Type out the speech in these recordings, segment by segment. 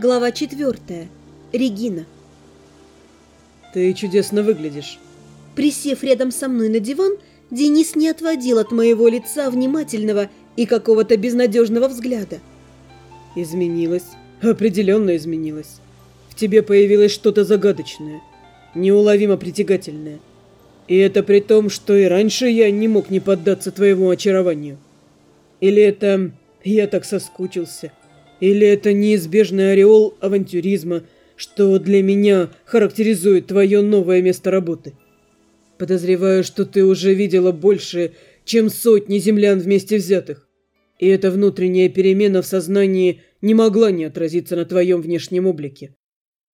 Глава четвертая. Регина. Ты чудесно выглядишь. Присев рядом со мной на диван, Денис не отводил от моего лица внимательного и какого-то безнадежного взгляда. Изменилась. Определенно изменилась. В тебе появилось что-то загадочное, неуловимо притягательное. И это при том, что и раньше я не мог не поддаться твоему очарованию. Или это я так соскучился, или это неизбежный ореол авантюризма, что для меня характеризует твое новое место работы. Подозреваю, что ты уже видела больше, чем сотни землян вместе взятых. И эта внутренняя перемена в сознании не могла не отразиться на твоем внешнем облике.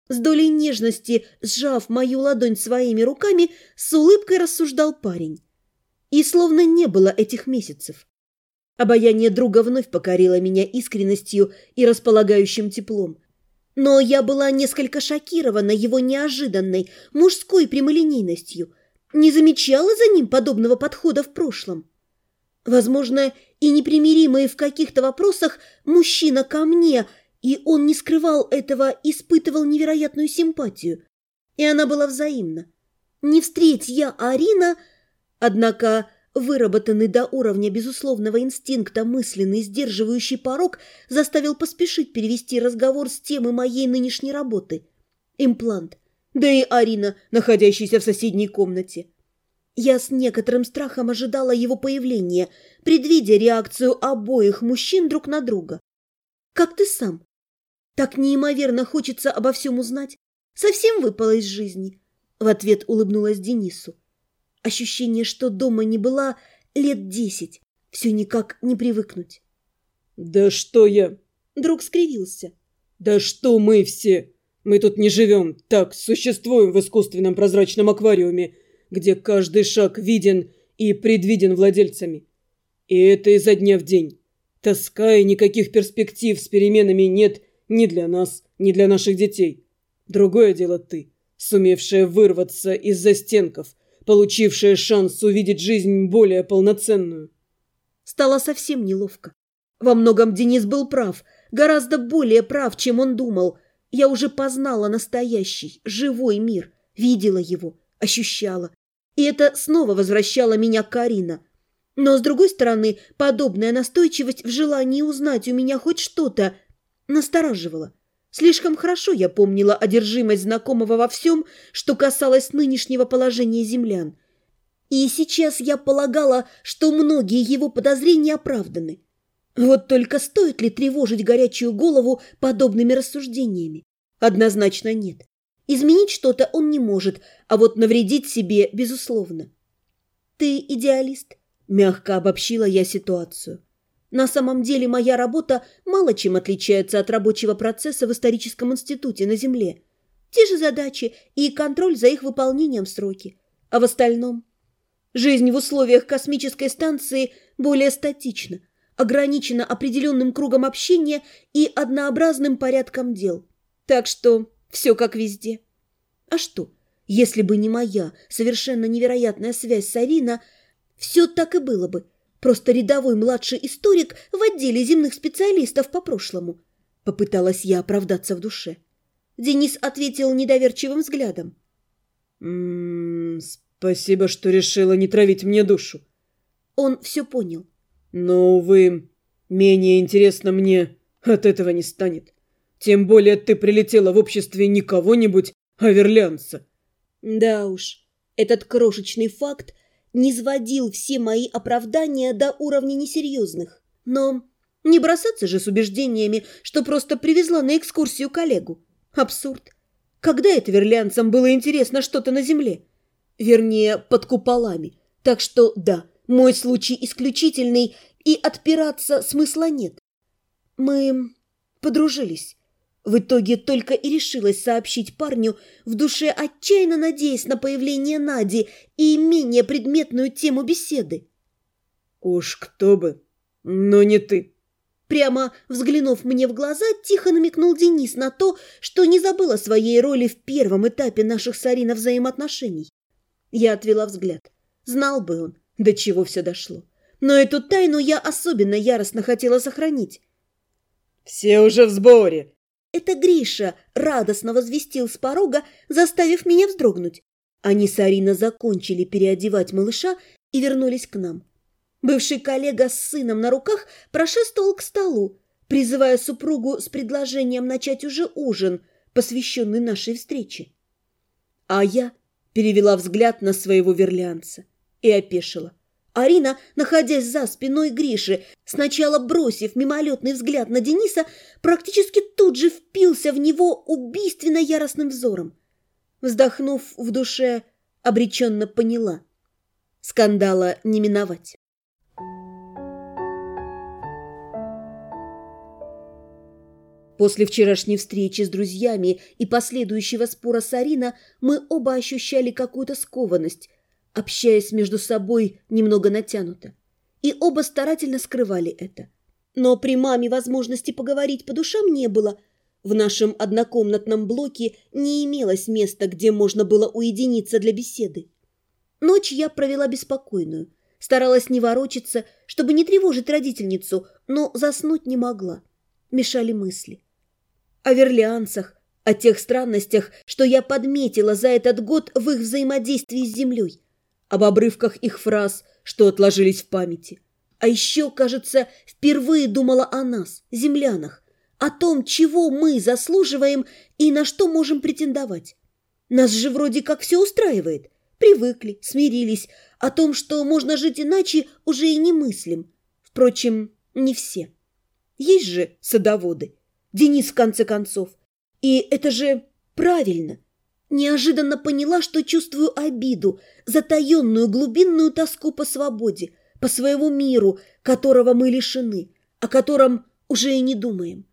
С долей нежности, сжав мою ладонь своими руками, с улыбкой рассуждал парень. И словно не было этих месяцев. Обаяние друга вновь покорило меня искренностью и располагающим теплом. Но я была несколько шокирована его неожиданной мужской прямолинейностью. Не замечала за ним подобного подхода в прошлом. Возможно, и непримиримый в каких-то вопросах мужчина ко мне, и он не скрывал этого, испытывал невероятную симпатию. И она была взаимна. Не встреть я Арина, однако Выработанный до уровня безусловного инстинкта мысленный сдерживающий порог заставил поспешить перевести разговор с темы моей нынешней работы. Имплант. Да и Арина, находящаяся в соседней комнате. Я с некоторым страхом ожидала его появления, предвидя реакцию обоих мужчин друг на друга. «Как ты сам?» «Так неимоверно хочется обо всем узнать. Совсем выпало из жизни?» В ответ улыбнулась Денису. Ощущение, что дома не была лет десять. Все никак не привыкнуть. «Да что я?» Друг скривился. «Да что мы все? Мы тут не живем, так существуем в искусственном прозрачном аквариуме, где каждый шаг виден и предвиден владельцами. И это изо дня в день. Тоска и никаких перспектив с переменами нет ни для нас, ни для наших детей. Другое дело ты, сумевшая вырваться из застенков, получившая шанс увидеть жизнь более полноценную. Стало совсем неловко. Во многом Денис был прав, гораздо более прав, чем он думал. Я уже познала настоящий, живой мир, видела его, ощущала. И это снова возвращало меня к Карина. Но, с другой стороны, подобная настойчивость в желании узнать у меня хоть что-то настораживала. Слишком хорошо я помнила одержимость знакомого во всем, что касалось нынешнего положения землян. И сейчас я полагала, что многие его подозрения оправданы. Вот только стоит ли тревожить горячую голову подобными рассуждениями? Однозначно нет. Изменить что-то он не может, а вот навредить себе, безусловно. «Ты идеалист», — мягко обобщила я ситуацию. На самом деле моя работа мало чем отличается от рабочего процесса в историческом институте на Земле. Те же задачи и контроль за их выполнением в сроки. А в остальном? Жизнь в условиях космической станции более статична, ограничена определенным кругом общения и однообразным порядком дел. Так что все как везде. А что, если бы не моя совершенно невероятная связь с Арина, все так и было бы – Просто рядовой младший историк в отделе земных специалистов по прошлому. Попыталась я оправдаться в душе. Денис ответил недоверчивым взглядом. «М -м, «Спасибо, что решила не травить мне душу». Он все понял. «Но, увы, менее интересно мне от этого не станет. Тем более ты прилетела в обществе не кого-нибудь, а верлянца». «Да уж, этот крошечный факт не сводил все мои оправдания до уровня несерьезных. Но не бросаться же с убеждениями, что просто привезла на экскурсию коллегу. Абсурд. Когда это верлянцам было интересно что-то на земле? Вернее, под куполами. Так что, да, мой случай исключительный, и отпираться смысла нет. Мы подружились. В итоге только и решилась сообщить парню, в душе отчаянно надеясь на появление Нади и менее предметную тему беседы. «Уж кто бы, но не ты!» Прямо взглянув мне в глаза, тихо намекнул Денис на то, что не забыл о своей роли в первом этапе наших с Ариной взаимоотношений. Я отвела взгляд. Знал бы он, до чего все дошло. Но эту тайну я особенно яростно хотела сохранить. «Все уже в сборе!» Это Гриша радостно возвестил с порога, заставив меня вздрогнуть. Они с Ариной закончили переодевать малыша и вернулись к нам. Бывший коллега с сыном на руках прошествовал к столу, призывая супругу с предложением начать уже ужин, посвященный нашей встрече. А я перевела взгляд на своего верлянца и опешила. Арина, находясь за спиной Гриши, сначала бросив мимолетный взгляд на Дениса, практически тут же впился в него убийственно яростным взором. Вздохнув в душе, обреченно поняла. Скандала не миновать. После вчерашней встречи с друзьями и последующего спора с Арина мы оба ощущали какую-то скованность, общаясь между собой немного натянуто. И оба старательно скрывали это. Но при маме возможности поговорить по душам не было. В нашем однокомнатном блоке не имелось места, где можно было уединиться для беседы. Ночь я провела беспокойную. Старалась не ворочаться, чтобы не тревожить родительницу, но заснуть не могла. Мешали мысли о верлианцах, о тех странностях, что я подметила за этот год в их взаимодействии с землей, об обрывках их фраз, что отложились в памяти. А еще, кажется, впервые думала о нас, землянах, о том, чего мы заслуживаем и на что можем претендовать. Нас же вроде как все устраивает. Привыкли, смирились. О том, что можно жить иначе, уже и не мыслим. Впрочем, не все. Есть же садоводы. Денис, в конце концов. И это же правильно. Неожиданно поняла, что чувствую обиду, затаенную глубинную тоску по свободе, по своему миру, которого мы лишены, о котором уже и не думаем.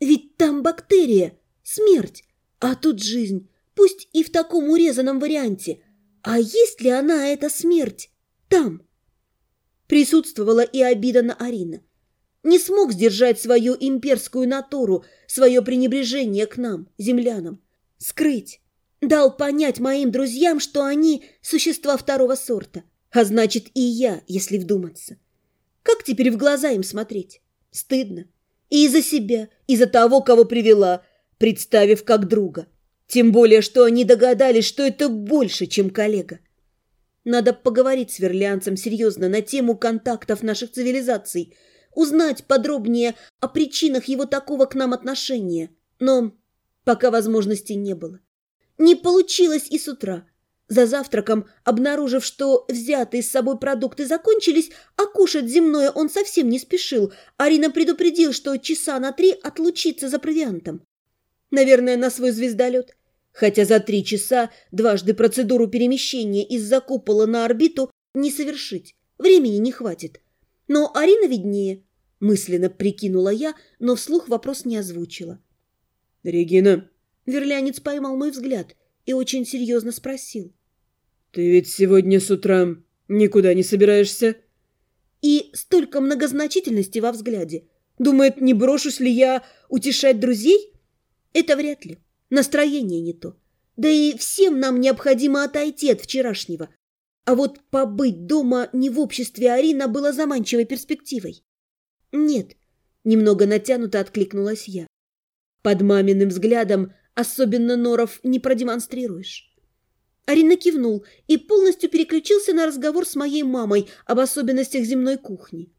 Ведь там бактерия, смерть, а тут жизнь, пусть и в таком урезанном варианте. А есть ли она, эта смерть, там? Присутствовала и обида на Арина не смог сдержать свою имперскую натуру, свое пренебрежение к нам, землянам. Скрыть. Дал понять моим друзьям, что они – существа второго сорта. А значит, и я, если вдуматься. Как теперь в глаза им смотреть? Стыдно. И за себя, и за того, кого привела, представив как друга. Тем более, что они догадались, что это больше, чем коллега. Надо поговорить с верлянцем серьезно на тему контактов наших цивилизаций – узнать подробнее о причинах его такого к нам отношения, но пока возможности не было. Не получилось и с утра. За завтраком, обнаружив, что взятые с собой продукты закончились, а кушать земное он совсем не спешил, Арина предупредил, что часа на три отлучится за провиантом. Наверное, на свой звездолет. Хотя за три часа дважды процедуру перемещения из-за купола на орбиту не совершить. Времени не хватит. Но Арина виднее. Мысленно прикинула я, но вслух вопрос не озвучила. «Регина?» Верлянец поймал мой взгляд и очень серьезно спросил. «Ты ведь сегодня с утра никуда не собираешься?» И столько многозначительности во взгляде. Думает, не брошусь ли я утешать друзей? Это вряд ли. Настроение не то. Да и всем нам необходимо отойти от вчерашнего. А вот побыть дома не в обществе Арина было заманчивой перспективой. «Нет», — немного натянуто откликнулась я. «Под маминым взглядом особенно норов не продемонстрируешь». Арина кивнул и полностью переключился на разговор с моей мамой об особенностях земной кухни.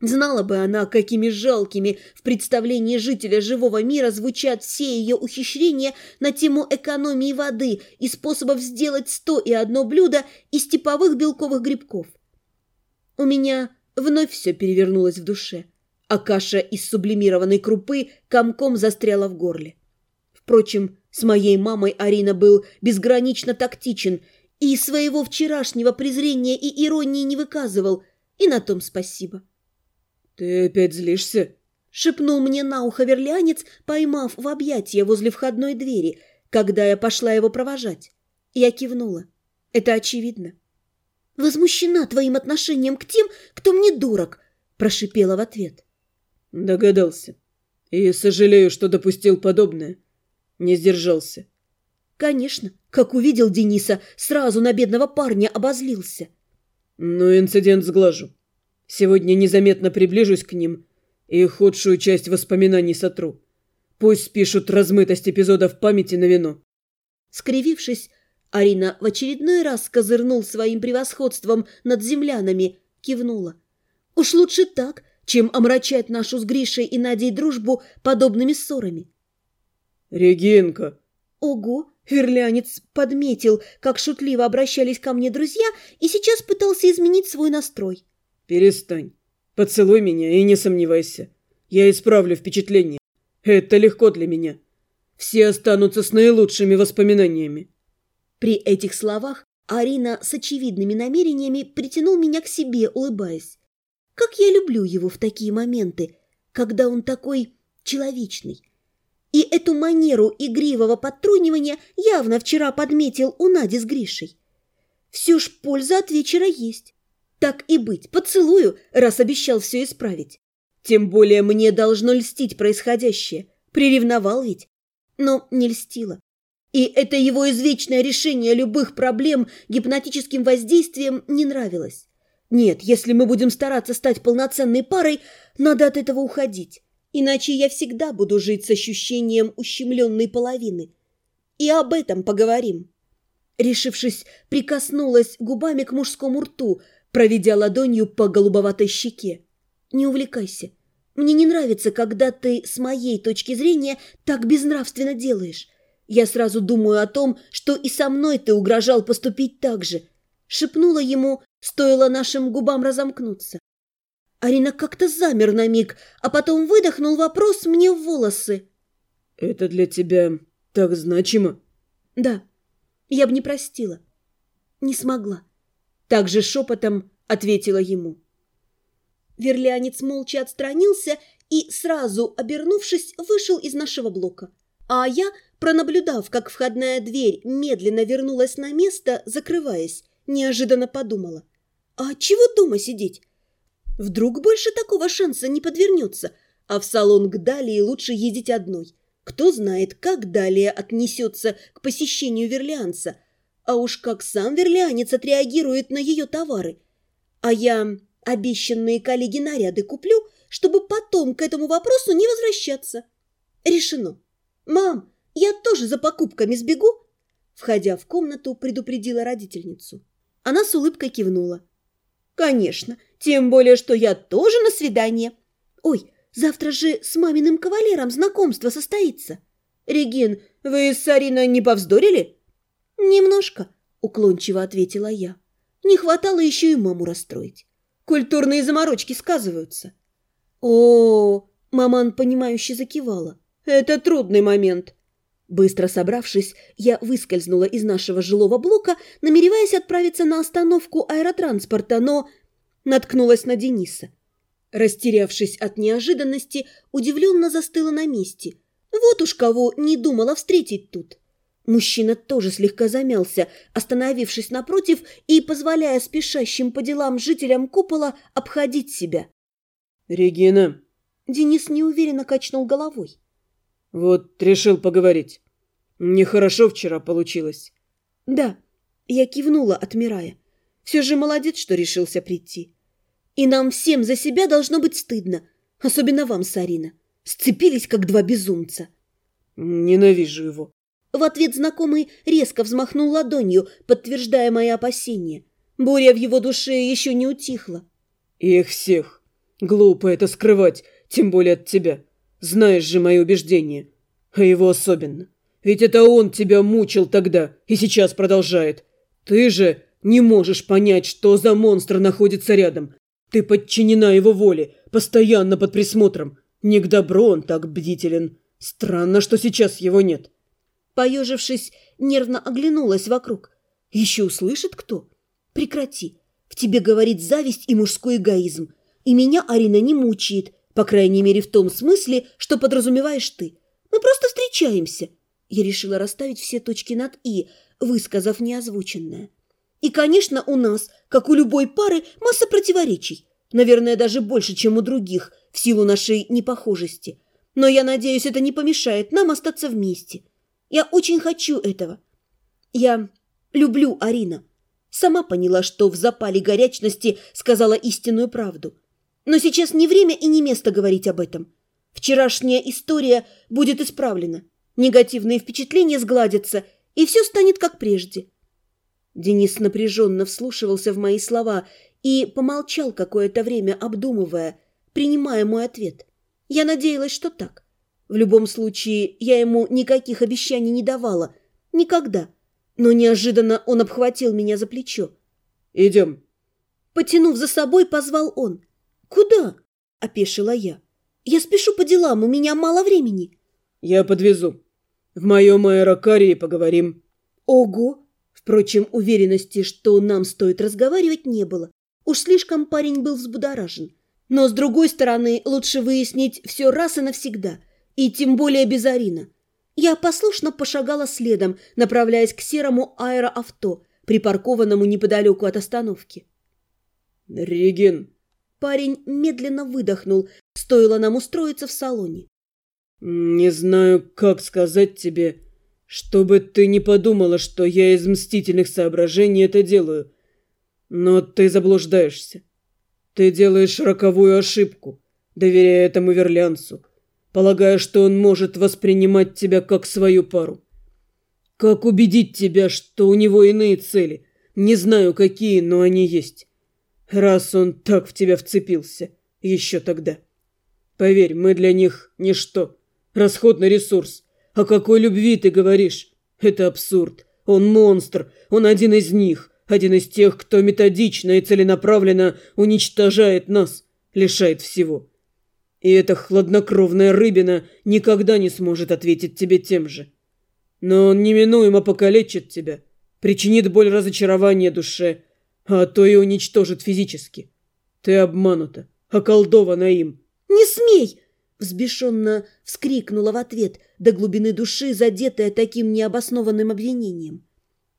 Знала бы она, какими жалкими в представлении жителя живого мира звучат все ее ухищрения на тему экономии воды и способов сделать сто и одно блюдо из типовых белковых грибков. У меня вновь все перевернулось в душе, а каша из сублимированной крупы комком застряла в горле. Впрочем, с моей мамой Арина был безгранично тактичен и своего вчерашнего презрения и иронии не выказывал, и на том спасибо. «Ты опять злишься?» — шепнул мне на ухо верлянец, поймав в объятия возле входной двери, когда я пошла его провожать. Я кивнула. Это очевидно. «Возмущена твоим отношением к тем, кто мне дорог», — прошипела в ответ. «Догадался. И сожалею, что допустил подобное. Не сдержался». «Конечно. Как увидел Дениса, сразу на бедного парня обозлился». «Но инцидент сглажу. Сегодня незаметно приближусь к ним и худшую часть воспоминаний сотру. Пусть спишут размытость эпизода в памяти на вино. Скривившись, Арина в очередной раз козырнул своим превосходством над землянами, кивнула. Уж лучше так, чем омрачать нашу с Гришей и Надей дружбу подобными ссорами. «Регинка!» Ого! Верлянец подметил, как шутливо обращались ко мне друзья, и сейчас пытался изменить свой настрой. «Перестань. Поцелуй меня и не сомневайся. Я исправлю впечатление. Это легко для меня. Все останутся с наилучшими воспоминаниями». При этих словах Арина с очевидными намерениями притянул меня к себе, улыбаясь. Как я люблю его в такие моменты, когда он такой человечный. И эту манеру игривого подтрунивания явно вчера подметил у Нади с Гришей. Все ж польза от вечера есть. Так и быть, поцелую, раз обещал все исправить. Тем более мне должно льстить происходящее. Приревновал ведь. Но не льстило. И это его извечное решение любых проблем гипнотическим воздействием не нравилось. Нет, если мы будем стараться стать полноценной парой, надо от этого уходить. Иначе я всегда буду жить с ощущением ущемленной половины. И об этом поговорим. Решившись, прикоснулась губами к мужскому рту, проведя ладонью по голубоватой щеке. Не увлекайся. Мне не нравится, когда ты, с моей точки зрения, так безнравственно делаешь. Я сразу думаю о том, что и со мной ты угрожал поступить так же. Шепнула ему, стоило нашим губам разомкнуться. Арина как-то замер на миг, а потом выдохнул вопрос мне в волосы. «Это для тебя так значимо?» «Да, я бы не простила. Не смогла». Так же шепотом ответила ему. Верлянец молча отстранился и, сразу обернувшись, вышел из нашего блока. А я, пронаблюдав, как входная дверь медленно вернулась на место, закрываясь, неожиданно подумала. «А чего дома сидеть? Вдруг больше такого шанса не подвернется, а в салон к Далии лучше ездить одной. Кто знает, как Далия отнесется к посещению Верлианца, а уж как сам Верлианец отреагирует на ее товары. А я обещанные коллеги наряды куплю, чтобы потом к этому вопросу не возвращаться. Решено. «Мам, я тоже за покупками сбегу?» Входя в комнату, предупредила родительницу. Она с улыбкой кивнула. «Конечно, тем более, что я тоже на свидание. Ой, завтра же с маминым кавалером знакомство состоится. Регин, вы с Ариной не повздорили?» «Немножко», — уклончиво ответила я. «Не хватало еще и маму расстроить. Культурные заморочки сказываются». «О, -о, -о маман, понимающе закивала. Это трудный момент». Быстро собравшись, я выскользнула из нашего жилого блока, намереваясь отправиться на остановку аэротранспорта, но наткнулась на Дениса. Растерявшись от неожиданности, удивленно застыла на месте. Вот уж кого не думала встретить тут. Мужчина тоже слегка замялся, остановившись напротив и позволяя спешащим по делам жителям купола обходить себя. «Регина!» Денис неуверенно качнул головой. «Вот решил поговорить. Нехорошо вчера получилось». «Да», — я кивнула, отмирая. «Все же молодец, что решился прийти. И нам всем за себя должно быть стыдно, особенно вам, Сарина. Сцепились, как два безумца». «Ненавижу его». В ответ знакомый резко взмахнул ладонью, подтверждая мои опасения. Буря в его душе еще не утихла. «Их всех. Глупо это скрывать, тем более от тебя. Знаешь же мои убеждения. А его особенно. Ведь это он тебя мучил тогда и сейчас продолжает. Ты же не можешь понять, что за монстр находится рядом. Ты подчинена его воле, постоянно под присмотром. Не к добру он так бдителен. Странно, что сейчас его нет. Поежившись, нервно оглянулась вокруг. Еще услышит кто? Прекрати. В тебе говорит зависть и мужской эгоизм. И меня Арина не мучает. По крайней мере, в том смысле, что подразумеваешь ты. Мы просто встречаемся. Я решила расставить все точки над «и», высказав неозвученное. И, конечно, у нас, как у любой пары, масса противоречий. Наверное, даже больше, чем у других, в силу нашей непохожести. Но я надеюсь, это не помешает нам остаться вместе. Я очень хочу этого. Я люблю Арина. Сама поняла, что в запале горячности сказала истинную правду. Но сейчас не время и не место говорить об этом. Вчерашняя история будет исправлена. Негативные впечатления сгладятся, и все станет как прежде. Денис напряженно вслушивался в мои слова и помолчал какое-то время, обдумывая, принимая мой ответ. Я надеялась, что так. В любом случае, я ему никаких обещаний не давала. Никогда. Но неожиданно он обхватил меня за плечо. «Идем». Потянув за собой, позвал он. «Куда?» – опешила я. «Я спешу по делам, у меня мало времени». «Я подвезу. В моем аэрокарии поговорим». «Ого!» Впрочем, уверенности, что нам стоит разговаривать, не было. Уж слишком парень был взбудоражен. Но, с другой стороны, лучше выяснить все раз и навсегда. И тем более без Арина. Я послушно пошагала следом, направляясь к серому аэроавто, припаркованному неподалеку от остановки. «Реген!» Парень медленно выдохнул, стоило нам устроиться в салоне. «Не знаю, как сказать тебе, чтобы ты не подумала, что я из мстительных соображений это делаю. Но ты заблуждаешься. Ты делаешь роковую ошибку, доверяя этому верлянцу, полагая, что он может воспринимать тебя как свою пару. Как убедить тебя, что у него иные цели? Не знаю, какие, но они есть. Раз он так в тебя вцепился, еще тогда. Поверь, мы для них ничто. Расходный ресурс. О какой любви ты говоришь? Это абсурд. Он монстр. Он один из них. Один из тех, кто методично и целенаправленно уничтожает нас, лишает всего. И эта хладнокровная рыбина никогда не сможет ответить тебе тем же. Но он неминуемо покалечит тебя, причинит боль разочарования душе, а то и уничтожит физически. Ты обманута, околдована им. «Не смей!» – взбешенно вскрикнула в ответ, до глубины души задетая таким необоснованным обвинением.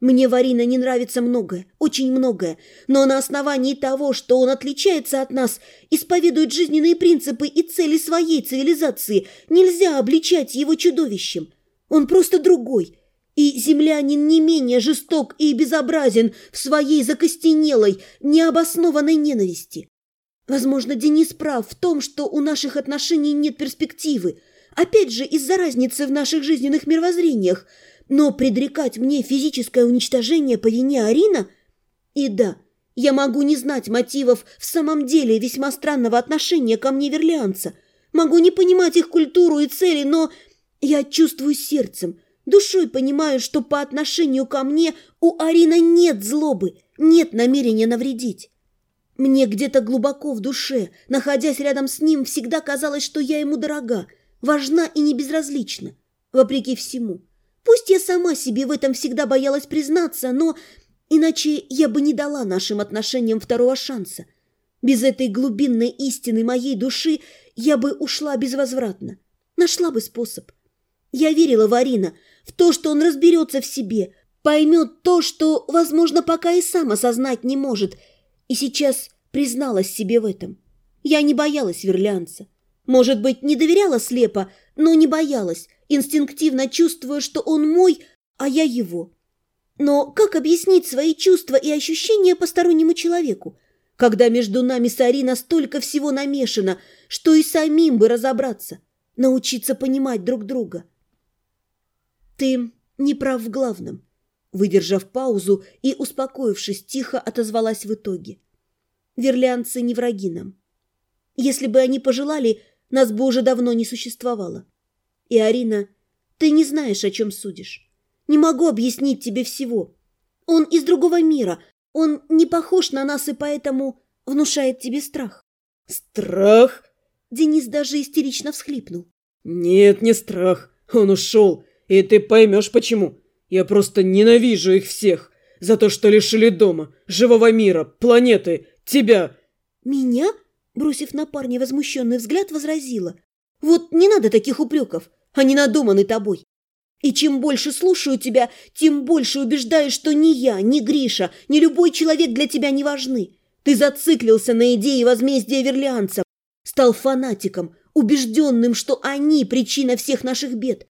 Мне Варина не нравится многое, очень многое, но на основании того, что он отличается от нас, исповедует жизненные принципы и цели своей цивилизации, нельзя обличать его чудовищем. Он просто другой, и землянин не менее жесток и безобразен в своей закостенелой, необоснованной ненависти. Возможно, Денис прав в том, что у наших отношений нет перспективы, опять же из-за разницы в наших жизненных мировоззрениях, но предрекать мне физическое уничтожение по вине Арина? И да, я могу не знать мотивов в самом деле весьма странного отношения ко мне верлианца, могу не понимать их культуру и цели, но я чувствую сердцем – Душой понимаю, что по отношению ко мне у Арина нет злобы, нет намерения навредить. Мне где-то глубоко в душе, находясь рядом с ним, всегда казалось, что я ему дорога, важна и не безразлична, вопреки всему. Пусть я сама себе в этом всегда боялась признаться, но иначе я бы не дала нашим отношениям второго шанса. Без этой глубинной истины моей души я бы ушла безвозвратно, нашла бы способ. Я верила в Арина, в то, что он разберется в себе, поймет то, что, возможно, пока и сам осознать не может, и сейчас призналась себе в этом. Я не боялась верлянца. Может быть, не доверяла слепо, но не боялась, инстинктивно чувствуя, что он мой, а я его. Но как объяснить свои чувства и ощущения постороннему человеку, когда между нами с Ари настолько всего намешано, что и самим бы разобраться, научиться понимать друг друга? «Ты не прав в главном», – выдержав паузу и успокоившись, тихо отозвалась в итоге. «Верлянцы не враги нам. Если бы они пожелали, нас бы уже давно не существовало. И, Арина, ты не знаешь, о чем судишь. Не могу объяснить тебе всего. Он из другого мира, он не похож на нас и поэтому внушает тебе страх». «Страх?» Денис даже истерично всхлипнул. «Нет, не страх. Он ушел. И ты поймешь, почему. Я просто ненавижу их всех. За то, что лишили дома, живого мира, планеты, тебя. Меня? Бросив на парня возмущенный взгляд, возразила. Вот не надо таких упреков. Они надуманы тобой. И чем больше слушаю тебя, тем больше убеждаюсь, что ни я, ни Гриша, ни любой человек для тебя не важны. Ты зациклился на идее возмездия верлианцев, стал фанатиком, убежденным, что они причина всех наших бед.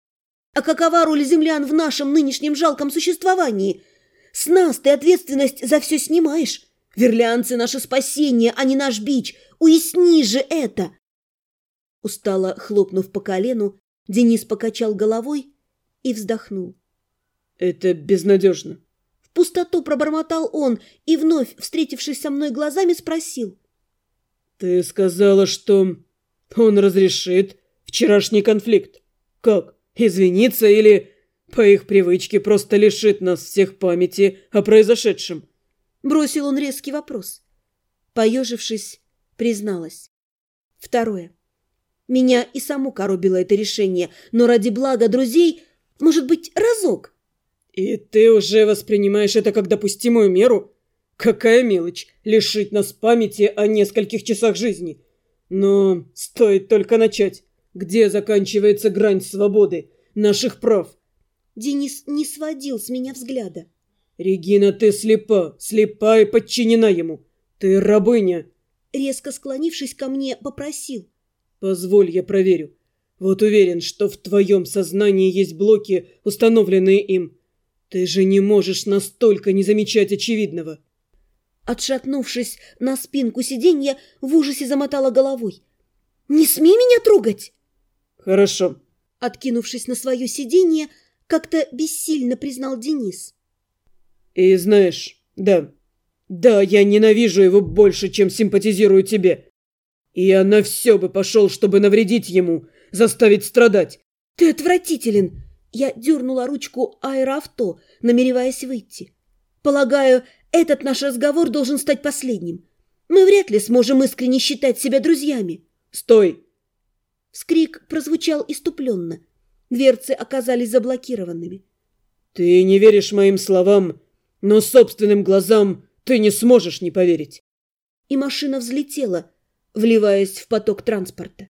А какова роль землян в нашем нынешнем жалком существовании? С нас ты ответственность за все снимаешь. Верлианцы – наше спасение, а не наш бич. Уясни же это!» Устало хлопнув по колену, Денис покачал головой и вздохнул. «Это безнадежно». В пустоту пробормотал он и, вновь встретившись со мной глазами, спросил. «Ты сказала, что он разрешит вчерашний конфликт. Как, извиниться или по их привычке просто лишит нас всех памяти о произошедшем?» Бросил он резкий вопрос. Поежившись, призналась. Второе. Меня и саму коробило это решение, но ради блага друзей, может быть, разок. И ты уже воспринимаешь это как допустимую меру? Какая мелочь лишить нас памяти о нескольких часах жизни. Но стоит только начать. Где заканчивается грань свободы, наших прав? Денис не сводил с меня взгляда. Регина, ты слепа, слепа и подчинена ему. Ты рабыня. Резко склонившись ко мне, попросил. Позволь, я проверю. Вот уверен, что в твоем сознании есть блоки, установленные им. Ты же не можешь настолько не замечать очевидного. Отшатнувшись на спинку сиденья, в ужасе замотала головой. «Не смей меня трогать!» «Хорошо». Откинувшись на свое сиденье, как-то бессильно признал Денис. «И знаешь, да, да, я ненавижу его больше, чем симпатизирую тебе. И я на все бы пошел, чтобы навредить ему, заставить страдать. Ты отвратителен. Я дернула ручку аэроавто, намереваясь выйти. Полагаю, этот наш разговор должен стать последним. Мы вряд ли сможем искренне считать себя друзьями. Стой! Вскрик прозвучал иступленно. Дверцы оказались заблокированными. Ты не веришь моим словам, но собственным глазам ты не сможешь не поверить. И машина взлетела, вливаясь в поток транспорта.